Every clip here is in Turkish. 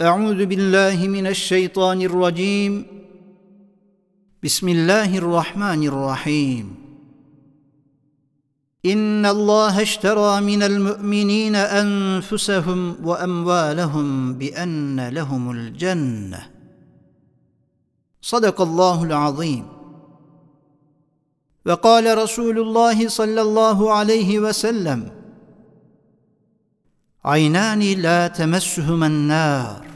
أعوذ بالله من الشيطان الرجيم. بسم الله الرحمن الرحيم. إن الله اشترى من المؤمنين أنفسهم وأموالهم بأن لهم الجنة. صدق الله العظيم. وقال رسول الله صلى الله عليه وسلم aynani la temessuhumen nar.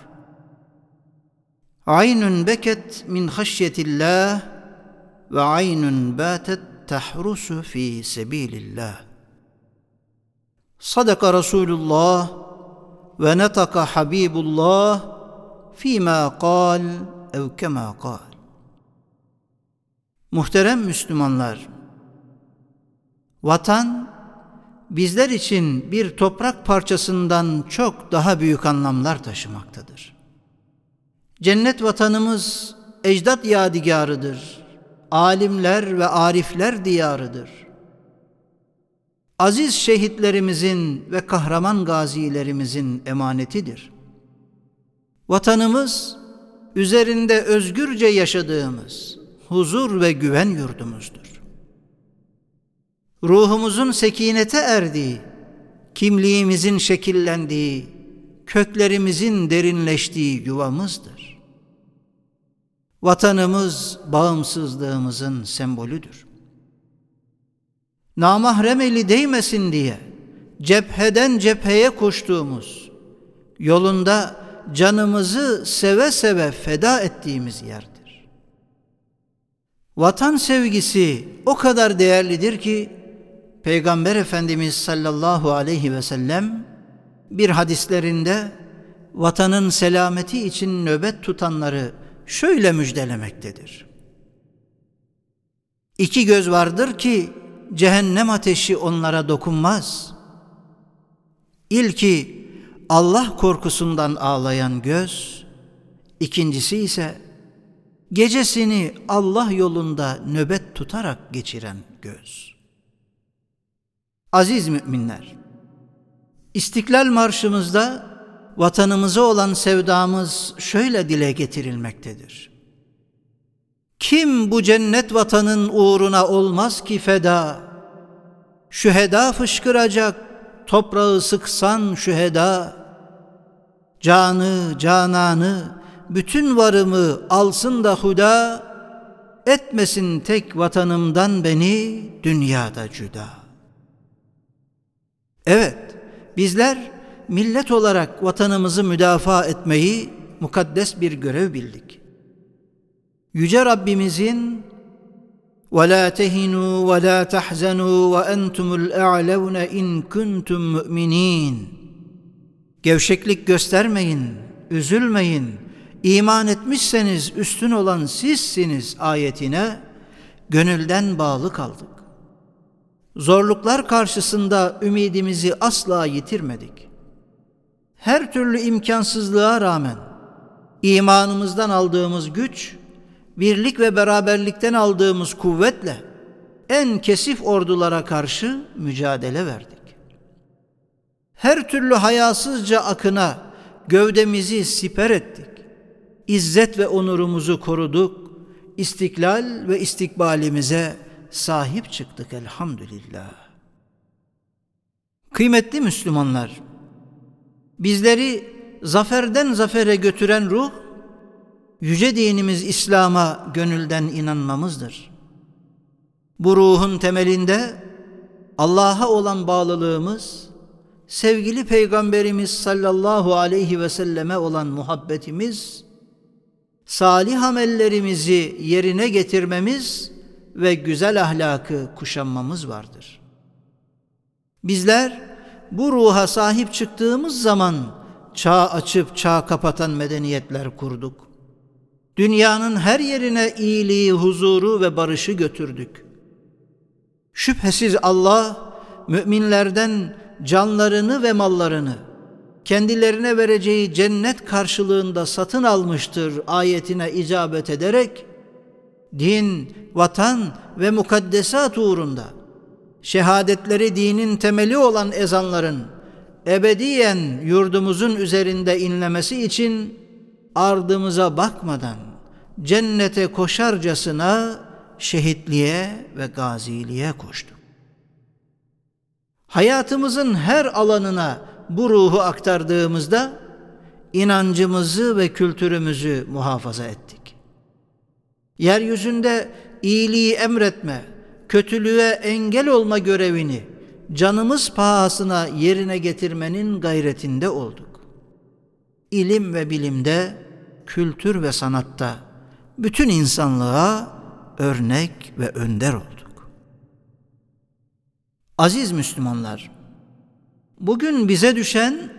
Aynun beket min haşyetillah ve aynun batet tahrusu fi sebilillah. Sadaka Resulullah ve netaka Habibullah fîmâ kal ev kemâ kal. Muhterem Müslümanlar, vatan bizler için bir toprak parçasından çok daha büyük anlamlar taşımaktadır. Cennet vatanımız ecdat yadigarıdır. Alimler ve arifler diyarıdır. Aziz şehitlerimizin ve kahraman gazilerimizin emanetidir. Vatanımız üzerinde özgürce yaşadığımız huzur ve güven yurdumuzdur. Ruhumuzun sekinete erdiği, kimliğimizin şekillendiği, köklerimizin derinleştiği yuvamızdır. Vatanımız bağımsızlığımızın sembolüdür. Namahrem eli değmesin diye cepheden cepheye koştuğumuz, yolunda canımızı seve seve feda ettiğimiz yerdir. Vatan sevgisi o kadar değerlidir ki Peygamber Efendimiz sallallahu aleyhi ve sellem bir hadislerinde vatanın selameti için nöbet tutanları şöyle müjdelemektedir. İki göz vardır ki cehennem ateşi onlara dokunmaz. İlki Allah korkusundan ağlayan göz, ikincisi ise gecesini Allah yolunda nöbet tutarak geçiren göz. Aziz müminler, İstiklal Marşımızda vatanımıza olan sevdamız şöyle dile getirilmektedir. Kim bu cennet vatanın uğruna olmaz ki feda? Şüheda fışkıracak, toprağı sıksan şüheda, canı, cananı, bütün varımı alsın da huda, etmesin tek vatanımdan beni dünyada cüda. Evet, bizler millet olarak vatanımızı müdafaa etmeyi mukaddes bir görev bildik. Yüce Rabbimizin وَلَا تَهِنُوا وَلَا تَحْزَنُوا وَأَنْتُمُ الْاَعْلَوْنَ اِنْ كُنْتُمْ مُؤْمِنِينَ Gevşeklik göstermeyin, üzülmeyin. İman etmişseniz üstün olan sizsiniz ayetine gönülden bağlı kaldık. Zorluklar karşısında ümidimizi asla yitirmedik. Her türlü imkansızlığa rağmen imanımızdan aldığımız güç, birlik ve beraberlikten aldığımız kuvvetle en kesif ordulara karşı mücadele verdik her türlü hayasızca akına gövdemizi siper ettik. İzzet ve onurumuzu koruduk. İstiklal ve istikbalimize sahip çıktık elhamdülillah. Kıymetli Müslümanlar, bizleri zaferden zafere götüren ruh, yüce dinimiz İslam'a gönülden inanmamızdır. Bu ruhun temelinde Allah'a olan bağlılığımız, sevgili Peygamberimiz sallallahu aleyhi ve selleme olan muhabbetimiz, salih amellerimizi yerine getirmemiz ve güzel ahlakı kuşanmamız vardır. Bizler bu ruha sahip çıktığımız zaman çağ açıp çağ kapatan medeniyetler kurduk. Dünyanın her yerine iyiliği, huzuru ve barışı götürdük. Şüphesiz Allah müminlerden canlarını ve mallarını kendilerine vereceği cennet karşılığında satın almıştır ayetine icabet ederek din, vatan ve mukaddesat uğrunda şehadetleri dinin temeli olan ezanların ebediyen yurdumuzun üzerinde inlemesi için ardımıza bakmadan cennete koşarcasına şehitliğe ve gaziliğe koştuk. Hayatımızın her alanına bu ruhu aktardığımızda inancımızı ve kültürümüzü muhafaza ettik. Yeryüzünde iyiliği emretme, kötülüğe engel olma görevini canımız pahasına yerine getirmenin gayretinde olduk. İlim ve bilimde, kültür ve sanatta bütün insanlığa örnek ve önder olduk. Aziz Müslümanlar, bugün bize düşen,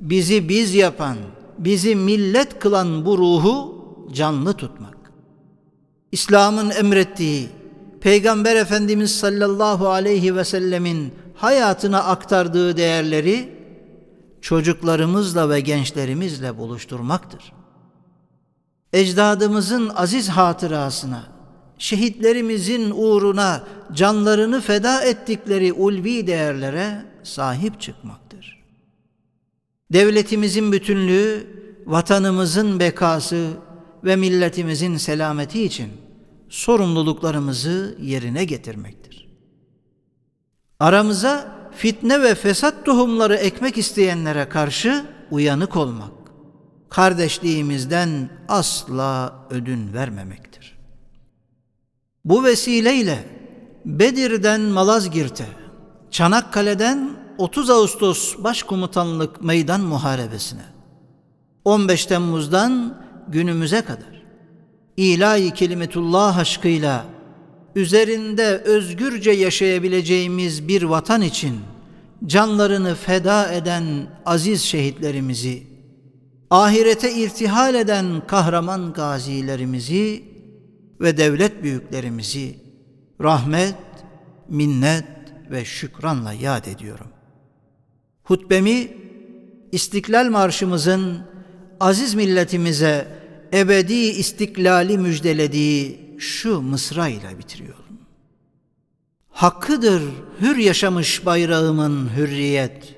bizi biz yapan, bizi millet kılan bu ruhu canlı tutmak. İslam'ın emrettiği, Peygamber Efendimiz sallallahu aleyhi ve sellemin hayatına aktardığı değerleri çocuklarımızla ve gençlerimizle buluşturmaktır. Ecdadımızın aziz hatırasına, şehitlerimizin uğruna canlarını feda ettikleri ulvi değerlere sahip çıkmaktır. Devletimizin bütünlüğü, vatanımızın bekası ve milletimizin selameti için sorumluluklarımızı yerine getirmektir. Aramıza fitne ve fesat tohumları ekmek isteyenlere karşı uyanık olmak, kardeşliğimizden asla ödün vermemektir. Bu vesileyle Bedir'den Malazgirt'e, Çanakkale'den 30 Ağustos Başkomutanlık Meydan Muharebesi'ne, 15 Temmuz'dan günümüze kadar ilahi kelimetullah aşkıyla üzerinde özgürce yaşayabileceğimiz bir vatan için canlarını feda eden aziz şehitlerimizi, ahirete irtihal eden kahraman gazilerimizi ve devlet büyüklerimizi rahmet, minnet ve şükranla yad ediyorum. Hutbemi İstiklal Marşımızın aziz milletimize ebedi istiklali müjdelediği şu mısra ile bitiriyorum. Hakkıdır hür yaşamış bayrağımın hürriyet,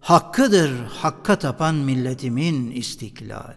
hakkıdır hakka tapan milletimin istiklal.